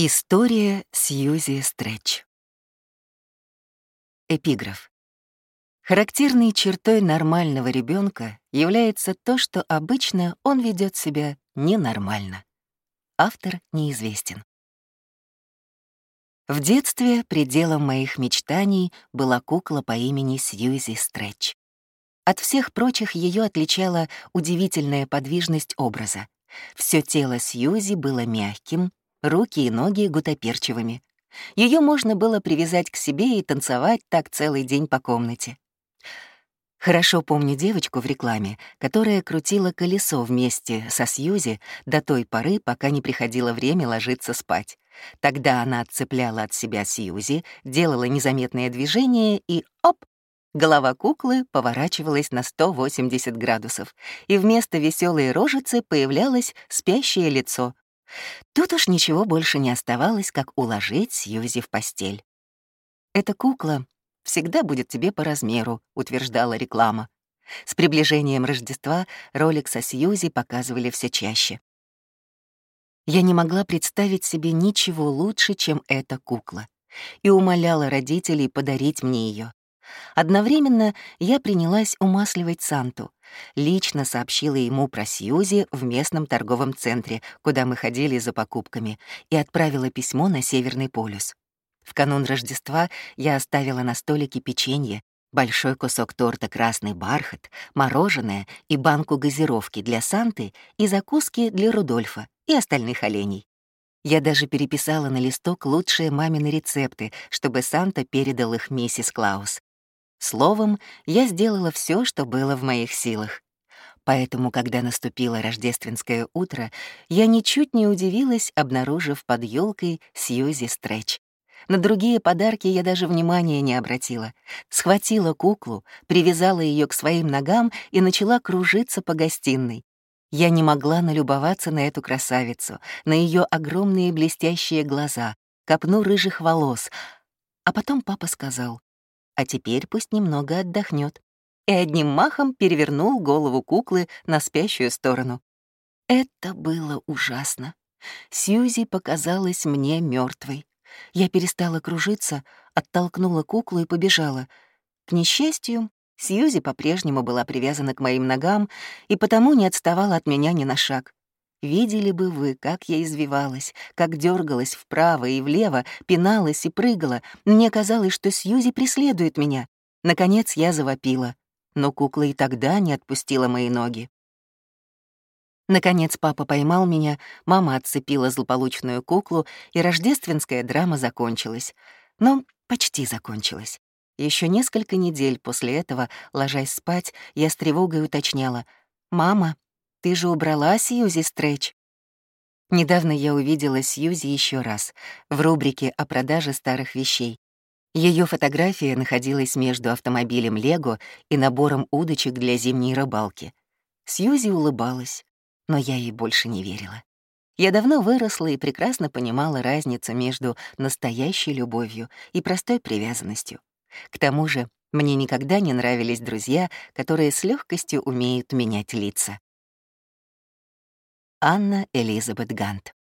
История Сьюзи Стретч. Эпиграф. Характерной чертой нормального ребенка является то, что обычно он ведет себя ненормально. Автор неизвестен. В детстве пределом моих мечтаний была кукла по имени Сьюзи Стретч. От всех прочих ее отличала удивительная подвижность образа. Все тело Сьюзи было мягким, руки и ноги гутоперчивыми. Ее можно было привязать к себе и танцевать так целый день по комнате. Хорошо помню девочку в рекламе, которая крутила колесо вместе со Сьюзи до той поры, пока не приходило время ложиться спать. Тогда она отцепляла от себя Сьюзи, делала незаметное движение и — оп! Голова куклы поворачивалась на 180 градусов, и вместо веселой рожицы появлялось спящее лицо, Тут уж ничего больше не оставалось, как уложить Сьюзи в постель. «Эта кукла всегда будет тебе по размеру», — утверждала реклама. С приближением Рождества ролик со Сьюзи показывали все чаще. Я не могла представить себе ничего лучше, чем эта кукла, и умоляла родителей подарить мне ее. Одновременно я принялась умасливать Санту. Лично сообщила ему про Сьюзи в местном торговом центре, куда мы ходили за покупками, и отправила письмо на Северный полюс. В канун Рождества я оставила на столике печенье, большой кусок торта «Красный бархат», мороженое и банку газировки для Санты и закуски для Рудольфа и остальных оленей. Я даже переписала на листок лучшие мамины рецепты, чтобы Санта передал их миссис Клаус. Словом, я сделала все, что было в моих силах. Поэтому, когда наступило рождественское утро, я ничуть не удивилась, обнаружив под елкой Сьюзи Стретч. На другие подарки я даже внимания не обратила. Схватила куклу, привязала ее к своим ногам и начала кружиться по гостиной. Я не могла налюбоваться на эту красавицу, на ее огромные блестящие глаза, копну рыжих волос. А потом папа сказал, а теперь пусть немного отдохнет. И одним махом перевернул голову куклы на спящую сторону. Это было ужасно. Сьюзи показалась мне мертвой. Я перестала кружиться, оттолкнула куклу и побежала. К несчастью, Сьюзи по-прежнему была привязана к моим ногам и потому не отставала от меня ни на шаг. Видели бы вы, как я извивалась, как дергалась вправо и влево, пиналась и прыгала. Мне казалось, что Сьюзи преследует меня. Наконец я завопила, но кукла и тогда не отпустила мои ноги. Наконец папа поймал меня, мама отцепила злополучную куклу, и рождественская драма закончилась. Но почти закончилась. Еще несколько недель после этого, ложась спать, я с тревогой уточняла. «Мама, ты же убрала Сьюзи Стрэч?» Недавно я увидела Сьюзи еще раз в рубрике о продаже старых вещей. Ее фотография находилась между автомобилем Лего и набором удочек для зимней рыбалки. Сьюзи улыбалась, но я ей больше не верила. Я давно выросла и прекрасно понимала разницу между настоящей любовью и простой привязанностью. К тому же мне никогда не нравились друзья, которые с легкостью умеют менять лица. Анна Элизабет Гант.